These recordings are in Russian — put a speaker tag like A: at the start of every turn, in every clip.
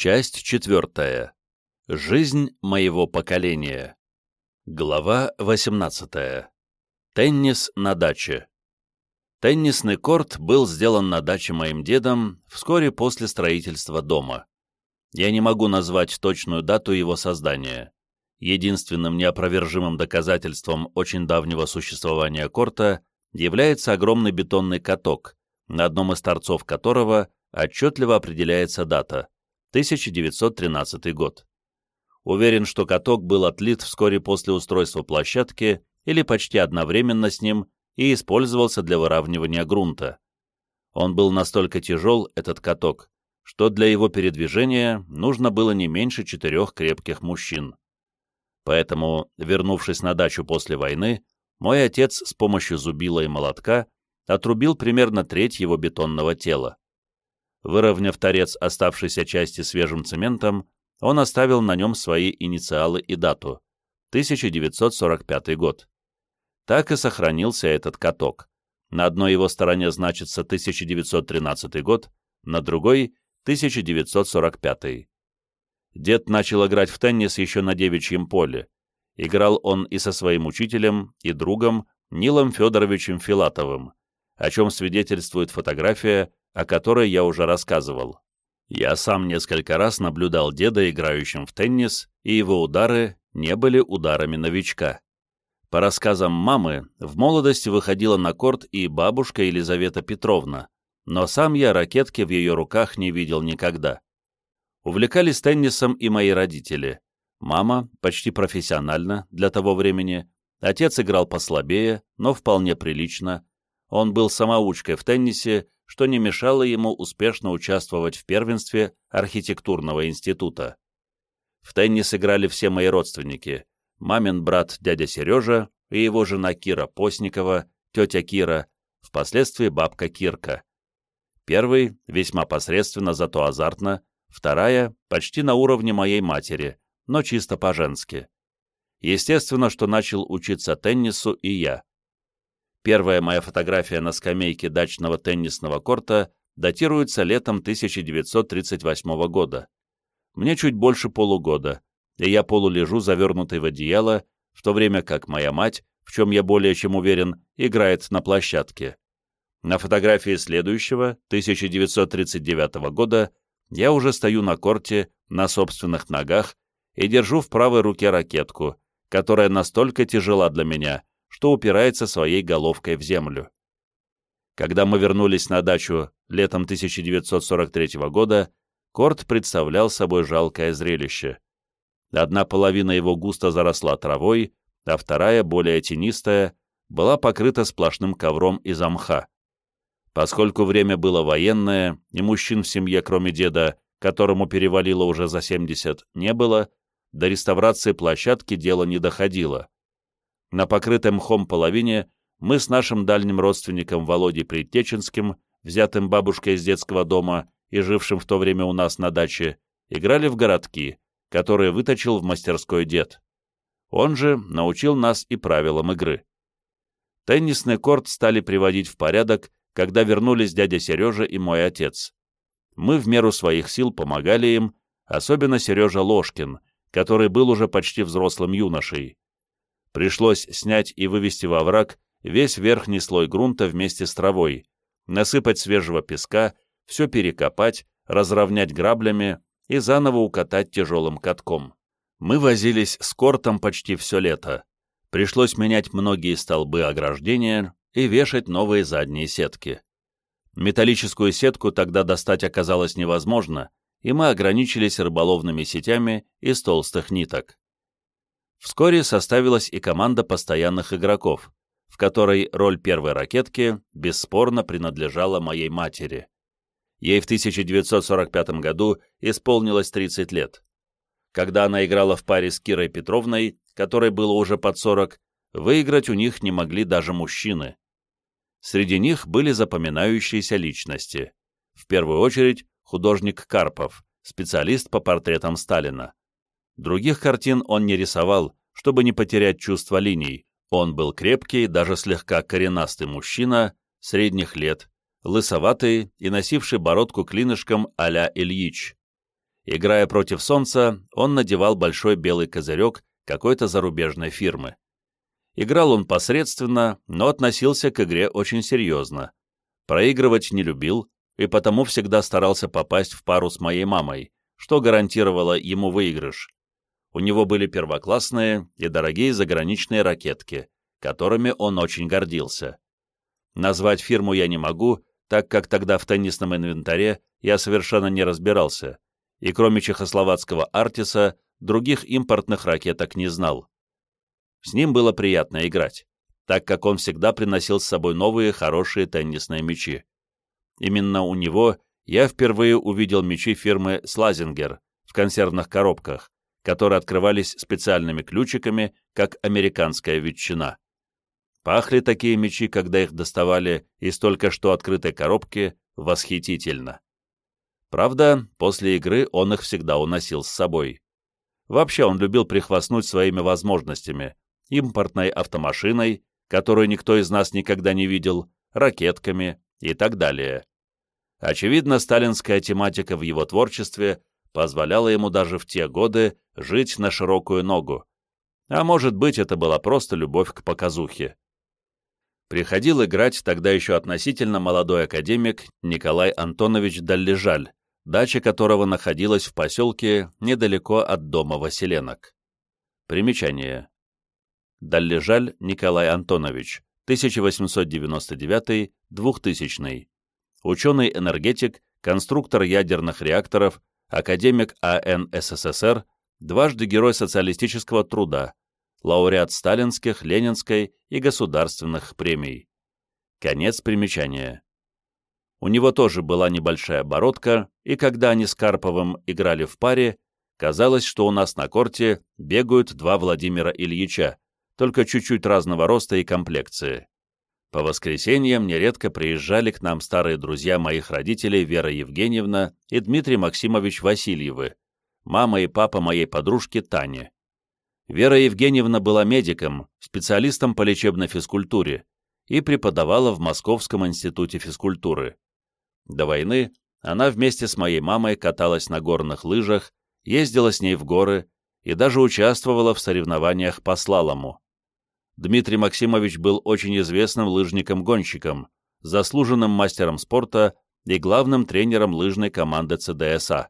A: Часть четвертая. Жизнь моего поколения. Глава 18. Теннис на даче. Теннисный корт был сделан на даче моим дедом вскоре после строительства дома. Я не могу назвать точную дату его создания. Единственным неопровержимым доказательством очень давнего существования корта является огромный бетонный каток, на одном из торцов которого отчетливо определяется дата – 1913 год. Уверен, что каток был отлит вскоре после устройства площадки или почти одновременно с ним и использовался для выравнивания грунта. Он был настолько тяжел, этот каток, что для его передвижения нужно было не меньше четырех крепких мужчин. Поэтому, вернувшись на дачу после войны, мой отец с помощью зубила и молотка отрубил примерно треть его бетонного тела. Выровняв торец оставшейся части свежим цементом, он оставил на нем свои инициалы и дату — 1945 год. Так и сохранился этот каток. На одной его стороне значится 1913 год, на другой — 1945. Дед начал играть в теннис еще на девичьем поле. Играл он и со своим учителем, и другом Нилом Федоровичем Филатовым, о чем свидетельствует фотография, о которой я уже рассказывал. Я сам несколько раз наблюдал деда, играющим в теннис, и его удары не были ударами новичка. По рассказам мамы, в молодости выходила на корт и бабушка Елизавета Петровна, но сам я ракетки в ее руках не видел никогда. Увлекались теннисом и мои родители. Мама почти профессионально для того времени, отец играл послабее, но вполне прилично. Он был самоучкой в теннисе, что не мешало ему успешно участвовать в первенстве архитектурного института. В теннис играли все мои родственники. Мамин брат дядя Сережа и его жена Кира Постникова, тетя Кира, впоследствии бабка Кирка. Первый, весьма посредственно, зато азартно, вторая — почти на уровне моей матери, но чисто по-женски. Естественно, что начал учиться теннису и я. Первая моя фотография на скамейке дачного теннисного корта датируется летом 1938 года. Мне чуть больше полугода, и я полулежу, завернутый в одеяло, в то время как моя мать, в чем я более чем уверен, играет на площадке. На фотографии следующего, 1939 года, я уже стою на корте, на собственных ногах, и держу в правой руке ракетку, которая настолько тяжела для меня, что упирается своей головкой в землю. Когда мы вернулись на дачу летом 1943 года, корт представлял собой жалкое зрелище. Одна половина его густо заросла травой, а вторая, более тенистая, была покрыта сплошным ковром из мха. Поскольку время было военное, и мужчин в семье, кроме деда, которому перевалило уже за 70, не было, до реставрации площадки дело не доходило. На покрытой мхом половине мы с нашим дальним родственником Володей Предтеченским, взятым бабушкой из детского дома и жившим в то время у нас на даче, играли в городки, которые выточил в мастерской дед. Он же научил нас и правилам игры. Теннисный корт стали приводить в порядок когда вернулись дядя Сережа и мой отец. Мы в меру своих сил помогали им, особенно Сережа Ложкин, который был уже почти взрослым юношей. Пришлось снять и вывести во враг весь верхний слой грунта вместе с травой, насыпать свежего песка, все перекопать, разровнять граблями и заново укатать тяжелым катком. Мы возились с кортом почти все лето. Пришлось менять многие столбы ограждения, и вешать новые задние сетки. Металлическую сетку тогда достать оказалось невозможно, и мы ограничились рыболовными сетями из толстых ниток. Вскоре составилась и команда постоянных игроков, в которой роль первой ракетки бесспорно принадлежала моей матери. Ей в 1945 году исполнилось 30 лет. Когда она играла в паре с Кирой Петровной, которой было уже под 40, Выиграть у них не могли даже мужчины. Среди них были запоминающиеся личности. В первую очередь художник Карпов, специалист по портретам Сталина. Других картин он не рисовал, чтобы не потерять чувство линий. Он был крепкий, даже слегка коренастый мужчина, средних лет, лысоватый и носивший бородку клинышком а-ля Ильич. Играя против солнца, он надевал большой белый козырек какой-то зарубежной фирмы. Играл он посредственно, но относился к игре очень серьезно. Проигрывать не любил и потому всегда старался попасть в пару с моей мамой, что гарантировало ему выигрыш. У него были первоклассные и дорогие заграничные ракетки, которыми он очень гордился. Назвать фирму я не могу, так как тогда в теннисном инвентаре я совершенно не разбирался, и кроме чехословацкого «Артиса» других импортных ракеток не знал. С ним было приятно играть, так как он всегда приносил с собой новые хорошие теннисные мячи. Именно у него я впервые увидел мячи фирмы «Слазингер» в консервных коробках, которые открывались специальными ключиками, как американская ветчина. Пахли такие мечи, когда их доставали из только что открытой коробки, восхитительно. Правда, после игры он их всегда уносил с собой. Вообще он любил прихвастнуть своими возможностями, импортной автомашиной, которую никто из нас никогда не видел, ракетками и так далее. Очевидно, сталинская тематика в его творчестве позволяла ему даже в те годы жить на широкую ногу. А может быть, это была просто любовь к показухе приходил играть тогда еще относительно молодой академик Николай Антонович Даллежаль, дача которого находилась в поселке недалеко от дома Василенок. Примечание. Даллежаль Николай Антонович, 1899-2000. Ученый-энергетик, конструктор ядерных реакторов, академик АН СССР, дважды Герой социалистического труда, лауреат сталинских, ленинской и государственных премий. Конец примечания. У него тоже была небольшая бородка, и когда они с Карповым играли в паре, казалось, что у нас на корте бегают два Владимира Ильича, только чуть-чуть разного роста и комплекции. По воскресеньям нередко приезжали к нам старые друзья моих родителей Вера Евгеньевна и Дмитрий Максимович Васильевы, мама и папа моей подружки Тани. Вера Евгеньевна была медиком, специалистом по лечебной физкультуре и преподавала в Московском институте физкультуры. До войны она вместе с моей мамой каталась на горных лыжах, ездила с ней в горы и даже участвовала в соревнованиях по слалому. Дмитрий Максимович был очень известным лыжником-гонщиком, заслуженным мастером спорта и главным тренером лыжной команды ЦДСА.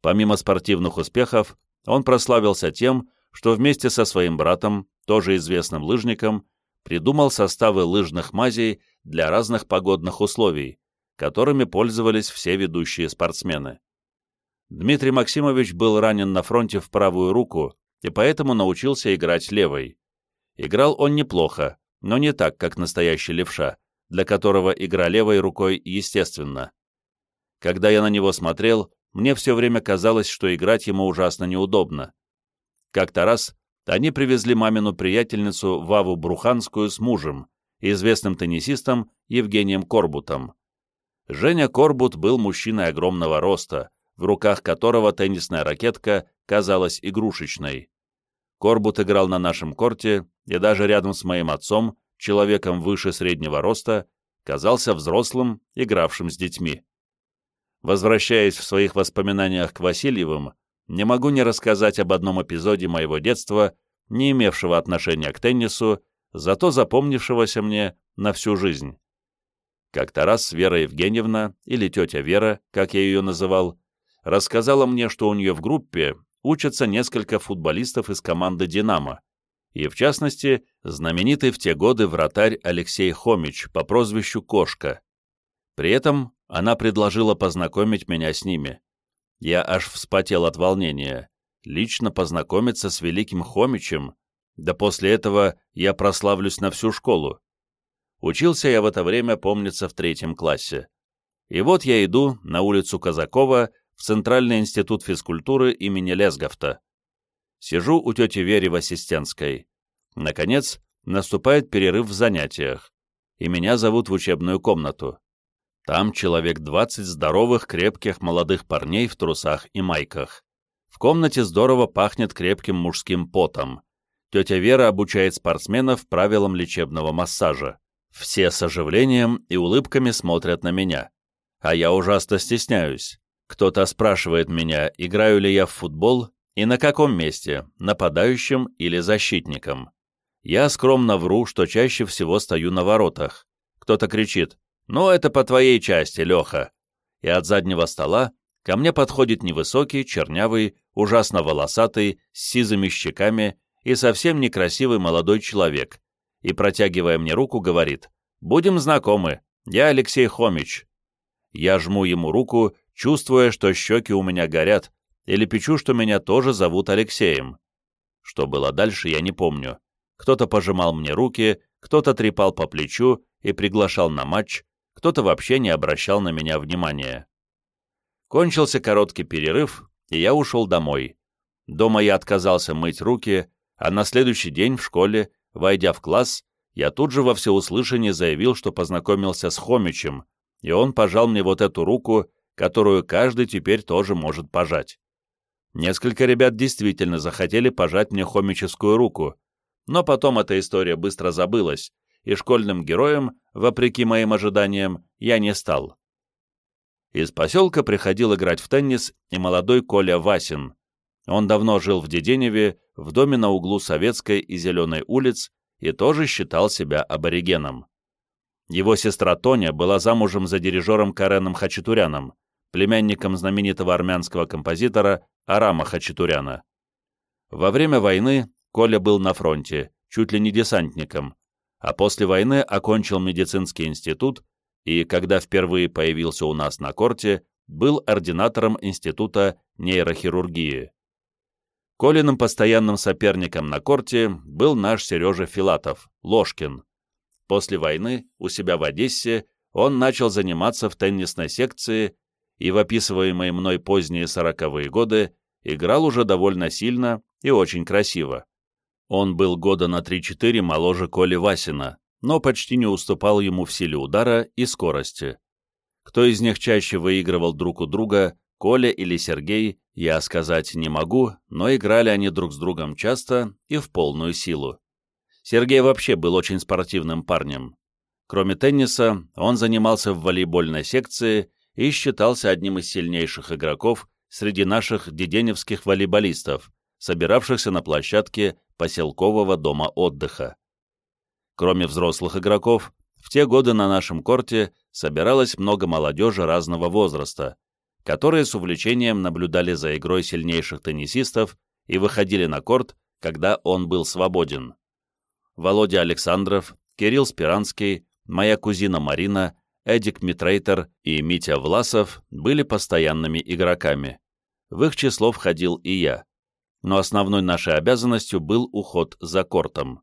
A: Помимо спортивных успехов, он прославился тем, что вместе со своим братом, тоже известным лыжником, придумал составы лыжных мазей для разных погодных условий, которыми пользовались все ведущие спортсмены. Дмитрий Максимович был ранен на фронте в правую руку и поэтому научился играть левой. Играл он неплохо, но не так, как настоящий левша, для которого игра левой рукой естественна. Когда я на него смотрел, мне все время казалось, что играть ему ужасно неудобно. Как-то раз они привезли мамину приятельницу Ваву Бруханскую с мужем, известным теннисистом Евгением Корбутом. Женя Корбут был мужчиной огромного роста, в руках которого теннисная ракетка казалась игрушечной. Корбут играл на нашем корте, и даже рядом с моим отцом, человеком выше среднего роста, казался взрослым, игравшим с детьми. Возвращаясь в своих воспоминаниях к Васильевым, не могу не рассказать об одном эпизоде моего детства, не имевшего отношения к теннису, зато запомнившегося мне на всю жизнь. Как-то раз Вера Евгеньевна, или тетя Вера, как я ее называл, рассказала мне, что у нее в группе учатся несколько футболистов из команды «Динамо», и, в частности, знаменитый в те годы вратарь Алексей Хомич по прозвищу Кошка. При этом она предложила познакомить меня с ними. Я аж вспотел от волнения. Лично познакомиться с великим Хомичем, да после этого я прославлюсь на всю школу. Учился я в это время, помнится, в третьем классе. И вот я иду на улицу Казакова в Центральный институт физкультуры имени Лесговта. Сижу у тети Вери в ассистентской. Наконец, наступает перерыв в занятиях, и меня зовут в учебную комнату. Там человек двадцать здоровых, крепких молодых парней в трусах и майках. В комнате здорово пахнет крепким мужским потом. Тетя Вера обучает спортсменов правилам лечебного массажа. Все с оживлением и улыбками смотрят на меня. А я ужасно стесняюсь. Кто-то спрашивает меня, играю ли я в футбол и на каком месте, нападающим или защитником. Я скромно вру, что чаще всего стою на воротах. Кто-то кричит «Ну, это по твоей части, Леха!» И от заднего стола ко мне подходит невысокий, чернявый, ужасно волосатый, с сизыми щеками и совсем некрасивый молодой человек, и, протягивая мне руку, говорит «Будем знакомы, я Алексей Хомич». Я жму ему руку, чувствуя, что щеки у меня горят, или печу, что меня тоже зовут Алексеем. Что было дальше, я не помню. Кто-то пожимал мне руки, кто-то трепал по плечу и приглашал на матч, кто-то вообще не обращал на меня внимания. Кончился короткий перерыв, и я ушел домой. Дома я отказался мыть руки, а на следующий день в школе, войдя в класс, я тут же во всеуслышание заявил, что познакомился с Хомичем, и он пожал мне вот эту руку, которую каждый теперь тоже может пожать. Несколько ребят действительно захотели пожать мне хомическую руку, но потом эта история быстро забылась, и школьным героем, вопреки моим ожиданиям, я не стал. Из поселка приходил играть в теннис и молодой Коля Васин. Он давно жил в Деденеве, в доме на углу Советской и Зеленой улиц, и тоже считал себя аборигеном. Его сестра Тоня была замужем за дирижером Кареном Хачатуряном, племянником знаменитого армянского композитора Арама Хачатуряна. Во время войны Коля был на фронте, чуть ли не десантником, а после войны окончил медицинский институт и, когда впервые появился у нас на корте, был ординатором Института нейрохирургии. Колиным постоянным соперником на корте был наш Сережа Филатов, Ложкин. После войны у себя в Одессе он начал заниматься в теннисной секции и в описываемые мной поздние сороковые годы играл уже довольно сильно и очень красиво. Он был года на 3-4 моложе Коли Васина, но почти не уступал ему в силе удара и скорости. Кто из них чаще выигрывал друг у друга, Коля или Сергей, я сказать не могу, но играли они друг с другом часто и в полную силу. Сергей вообще был очень спортивным парнем. Кроме тенниса, он занимался в волейбольной секции и считался одним из сильнейших игроков среди наших деденевских волейболистов, собиравшихся на площадке поселкового дома отдыха. Кроме взрослых игроков, в те годы на нашем корте собиралось много молодежи разного возраста, которые с увлечением наблюдали за игрой сильнейших теннисистов и выходили на корт, когда он был свободен. Володя Александров, Кирилл Спиранский, моя кузина Марина, Эдик Митрейтер и Митя Власов были постоянными игроками. В их число входил и я но основной нашей обязанностью был уход за кортом.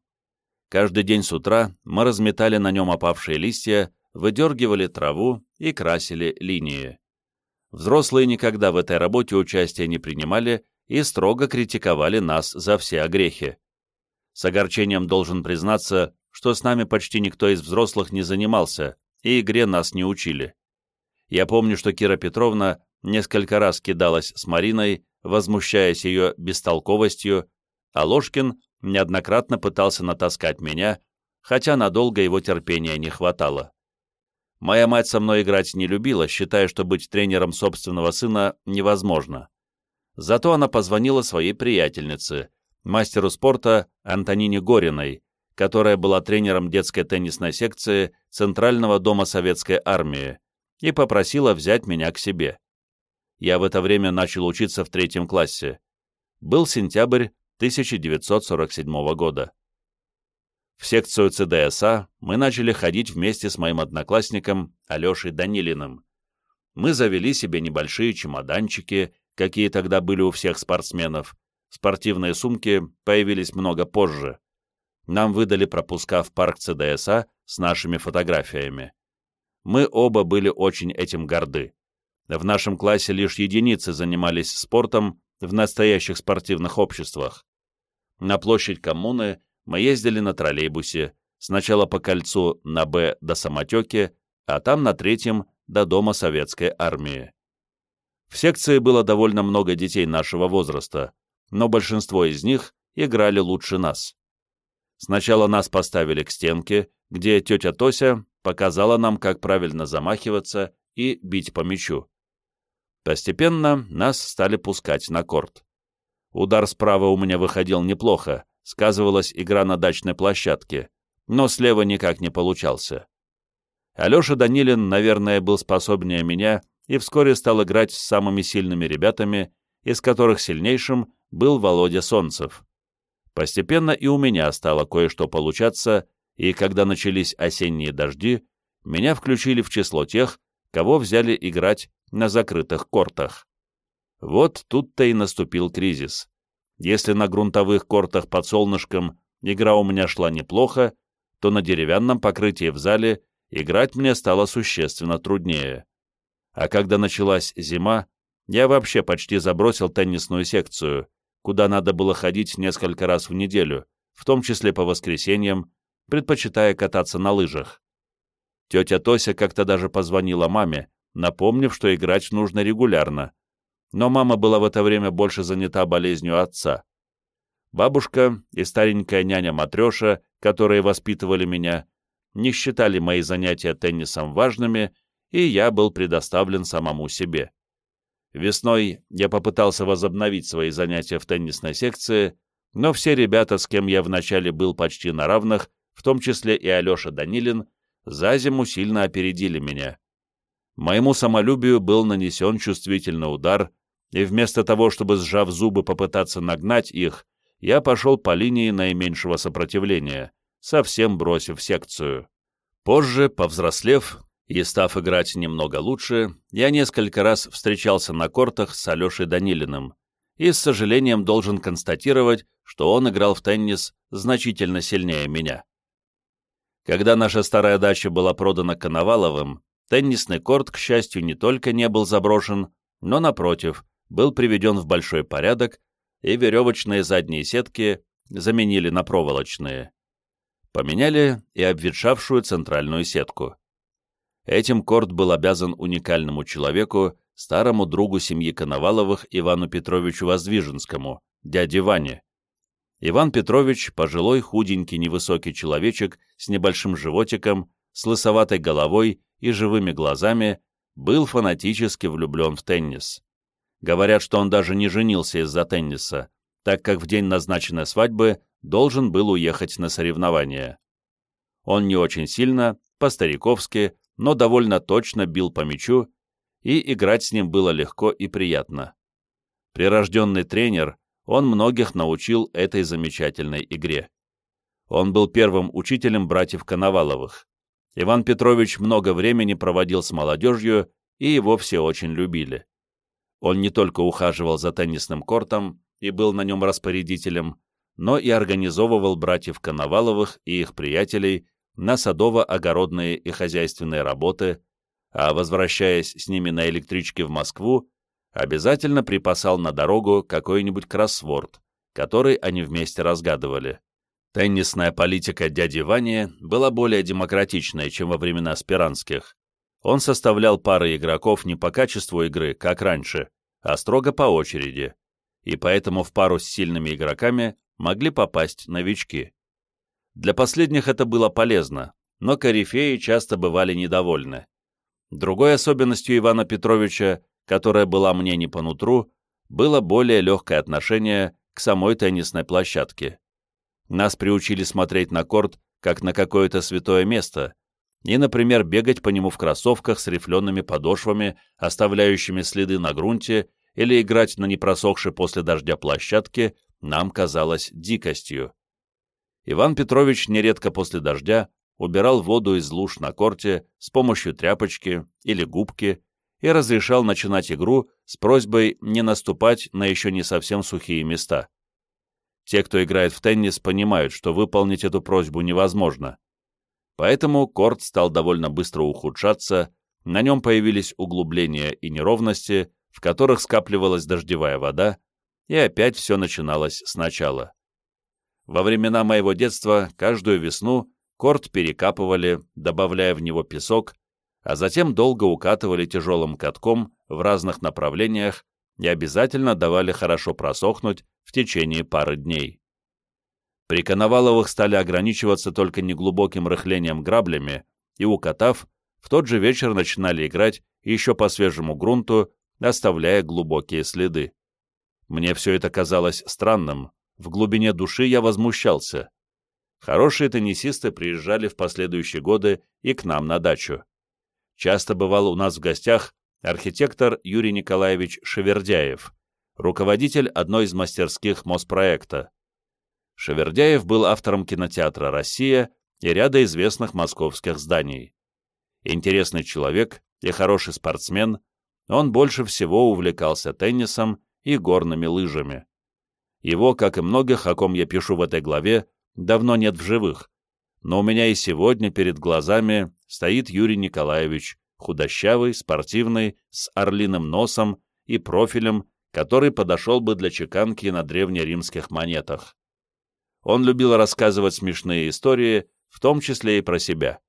A: Каждый день с утра мы разметали на нем опавшие листья, выдергивали траву и красили линии. Взрослые никогда в этой работе участия не принимали и строго критиковали нас за все огрехи. С огорчением должен признаться, что с нами почти никто из взрослых не занимался, и игре нас не учили. Я помню, что Кира Петровна несколько раз кидалась с Мариной, возмущаясь ее бестолковостью, а Ложкин неоднократно пытался натаскать меня, хотя надолго его терпения не хватало. Моя мать со мной играть не любила, считая, что быть тренером собственного сына невозможно. Зато она позвонила своей приятельнице, мастеру спорта Антонине Гориной, которая была тренером детской теннисной секции Центрального дома Советской Армии, и попросила взять меня к себе я в это время начал учиться в третьем классе. Был сентябрь 1947 года. В секцию ЦДСА мы начали ходить вместе с моим одноклассником Алешей Данилиным. Мы завели себе небольшие чемоданчики, какие тогда были у всех спортсменов. Спортивные сумки появились много позже. Нам выдали пропуска в парк ЦДСА с нашими фотографиями. Мы оба были очень этим горды. В нашем классе лишь единицы занимались спортом в настоящих спортивных обществах. На площадь коммуны мы ездили на троллейбусе, сначала по кольцу на Б до Самотеки, а там на третьем до Дома Советской Армии. В секции было довольно много детей нашего возраста, но большинство из них играли лучше нас. Сначала нас поставили к стенке, где тетя Тося показала нам, как правильно замахиваться и бить по мячу. Постепенно нас стали пускать на корт. Удар справа у меня выходил неплохо, сказывалась игра на дачной площадке, но слева никак не получался. Алеша Данилин, наверное, был способнее меня и вскоре стал играть с самыми сильными ребятами, из которых сильнейшим был Володя Солнцев. Постепенно и у меня стало кое-что получаться, и когда начались осенние дожди, меня включили в число тех, кого взяли играть на закрытых кортах. Вот тут-то и наступил кризис. Если на грунтовых кортах под солнышком игра у меня шла неплохо, то на деревянном покрытии в зале играть мне стало существенно труднее. А когда началась зима, я вообще почти забросил теннисную секцию, куда надо было ходить несколько раз в неделю, в том числе по воскресеньям, предпочитая кататься на лыжах. Тетя Тося как-то даже позвонила маме, напомнив, что играть нужно регулярно. Но мама была в это время больше занята болезнью отца. Бабушка и старенькая няня Матреша, которые воспитывали меня, не считали мои занятия теннисом важными, и я был предоставлен самому себе. Весной я попытался возобновить свои занятия в теннисной секции, но все ребята, с кем я вначале был почти на равных, том числе и Алеша Данилин, за зиму сильно опередили меня. Моему самолюбию был нанесен чувствительный удар, и вместо того, чтобы, сжав зубы, попытаться нагнать их, я пошел по линии наименьшего сопротивления, совсем бросив секцию. Позже, повзрослев и став играть немного лучше, я несколько раз встречался на кортах с Алешей Данилиным, и с сожалением должен констатировать, что он играл в теннис значительно сильнее меня. Когда наша старая дача была продана Коноваловым, теннисный корт, к счастью, не только не был заброшен, но, напротив, был приведен в большой порядок, и веревочные задние сетки заменили на проволочные. Поменяли и обветшавшую центральную сетку. Этим корт был обязан уникальному человеку, старому другу семьи Коноваловых Ивану Петровичу Воздвиженскому, дяде Ване. Иван Петрович, пожилой, худенький, невысокий человечек с небольшим животиком, с лысоватой головой и живыми глазами, был фанатически влюблен в теннис. Говорят, что он даже не женился из-за тенниса, так как в день назначенной свадьбы должен был уехать на соревнования. Он не очень сильно, по-стариковски, но довольно точно бил по мячу, и играть с ним было легко и приятно. Прирожденный тренер, он многих научил этой замечательной игре. Он был первым учителем братьев Коноваловых. Иван Петрович много времени проводил с молодежью, и его все очень любили. Он не только ухаживал за теннисным кортом и был на нем распорядителем, но и организовывал братьев Коноваловых и их приятелей на садово-огородные и хозяйственные работы, а возвращаясь с ними на электричке в Москву, обязательно припасал на дорогу какой-нибудь кроссворд, который они вместе разгадывали. Теннисная политика дяди Вани была более демократичной, чем во времена Спиранских. Он составлял пары игроков не по качеству игры, как раньше, а строго по очереди, и поэтому в пару с сильными игроками могли попасть новички. Для последних это было полезно, но корифеи часто бывали недовольны. Другой особенностью Ивана Петровича которая была мне не по нутру, было более легкое отношение к самой теннисной площадке. Нас приучили смотреть на корт, как на какое-то святое место, и, например, бегать по нему в кроссовках с рифлеными подошвами, оставляющими следы на грунте, или играть на непросохшей после дождя площадке, нам казалось дикостью. Иван Петрович нередко после дождя убирал воду из луж на корте с помощью тряпочки или губки и разрешал начинать игру с просьбой не наступать на еще не совсем сухие места. Те, кто играет в теннис, понимают, что выполнить эту просьбу невозможно. Поэтому корт стал довольно быстро ухудшаться, на нем появились углубления и неровности, в которых скапливалась дождевая вода, и опять все начиналось сначала. Во времена моего детства каждую весну корт перекапывали, добавляя в него песок, а затем долго укатывали тяжелым катком в разных направлениях и обязательно давали хорошо просохнуть в течение пары дней. При Коноваловых стали ограничиваться только неглубоким рыхлением граблями и, укатав, в тот же вечер начинали играть еще по свежему грунту оставляя глубокие следы. Мне все это казалось странным, в глубине души я возмущался. Хорошие теннисисты приезжали в последующие годы и к нам на дачу. Часто бывал у нас в гостях архитектор Юрий Николаевич Шевердяев, руководитель одной из мастерских Моспроекта. Шевердяев был автором кинотеатра «Россия» и ряда известных московских зданий. Интересный человек и хороший спортсмен, он больше всего увлекался теннисом и горными лыжами. Его, как и многих, о ком я пишу в этой главе, давно нет в живых, но у меня и сегодня перед глазами стоит Юрий Николаевич, худощавый, спортивный, с орлиным носом и профилем, который подошел бы для чеканки на древнеримских монетах. Он любил рассказывать смешные истории, в том числе и про себя.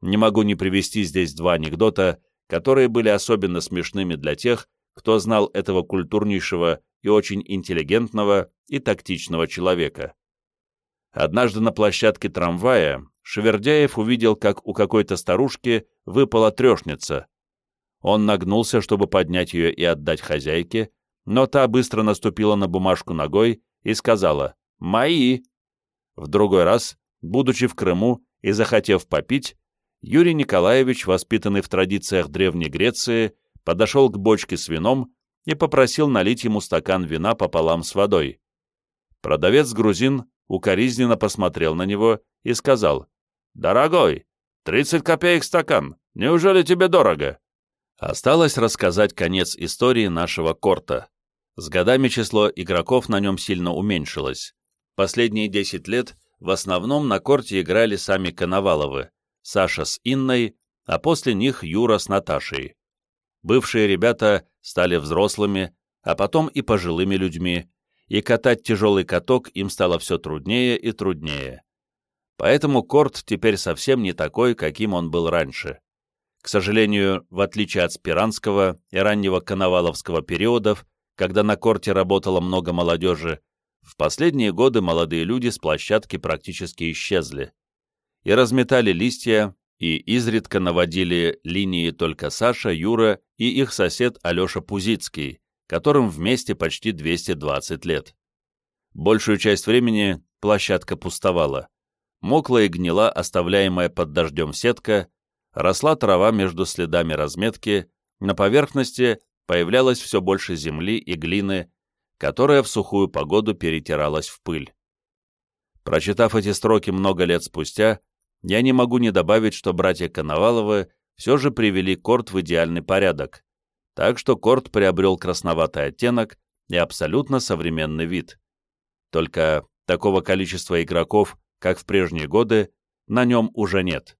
A: Не могу не привести здесь два анекдота, которые были особенно смешными для тех, кто знал этого культурнейшего и очень интеллигентного и тактичного человека. Однажды на площадке трамвая Шевердяев увидел, как у какой-то старушки выпала трешница. Он нагнулся, чтобы поднять ее и отдать хозяйке, но та быстро наступила на бумажку ногой и сказала «Мои!». В другой раз, будучи в Крыму и захотев попить, Юрий Николаевич, воспитанный в традициях Древней Греции, подошел к бочке с вином и попросил налить ему стакан вина пополам с водой. Продавец-грузин укоризненно посмотрел на него и сказал, «Дорогой, тридцать копеек стакан, неужели тебе дорого?» Осталось рассказать конец истории нашего корта. С годами число игроков на нем сильно уменьшилось. Последние 10 лет в основном на корте играли сами Коноваловы, Саша с Инной, а после них Юра с Наташей. Бывшие ребята стали взрослыми, а потом и пожилыми людьми, и катать тяжелый каток им стало все труднее и труднее. Поэтому корт теперь совсем не такой, каким он был раньше. К сожалению, в отличие от Спиранского и раннего Коноваловского периодов, когда на корте работало много молодежи, в последние годы молодые люди с площадки практически исчезли и разметали листья, и изредка наводили линии только Саша, Юра и их сосед Алеша Пузицкий, которым вместе почти 220 лет. Большую часть времени площадка пустовала. Мокла и гнила оставляемая под дождем сетка, росла трава между следами разметки, на поверхности появлялось все больше земли и глины, которая в сухую погоду перетиралась в пыль. Прочитав эти строки много лет спустя, я не могу не добавить, что братья Коноваловы все же привели корт в идеальный порядок, так что корт приобрел красноватый оттенок и абсолютно современный вид. Только такого количества игроков, как в прежние годы, на нем уже нет.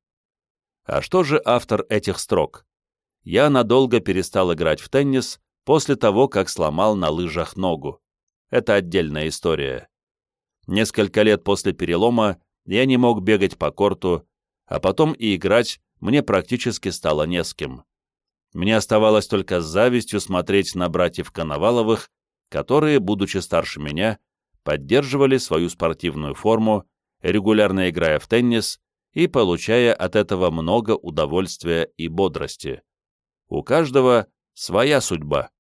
A: А что же автор этих строк? Я надолго перестал играть в теннис после того, как сломал на лыжах ногу. Это отдельная история. Несколько лет после перелома я не мог бегать по корту, а потом и играть мне практически стало не с кем. Мне оставалось только с завистью смотреть на братьев Коноваловых, которые, будучи старше меня, поддерживали свою спортивную форму, регулярно играя в теннис и получая от этого много удовольствия и бодрости. У каждого своя судьба.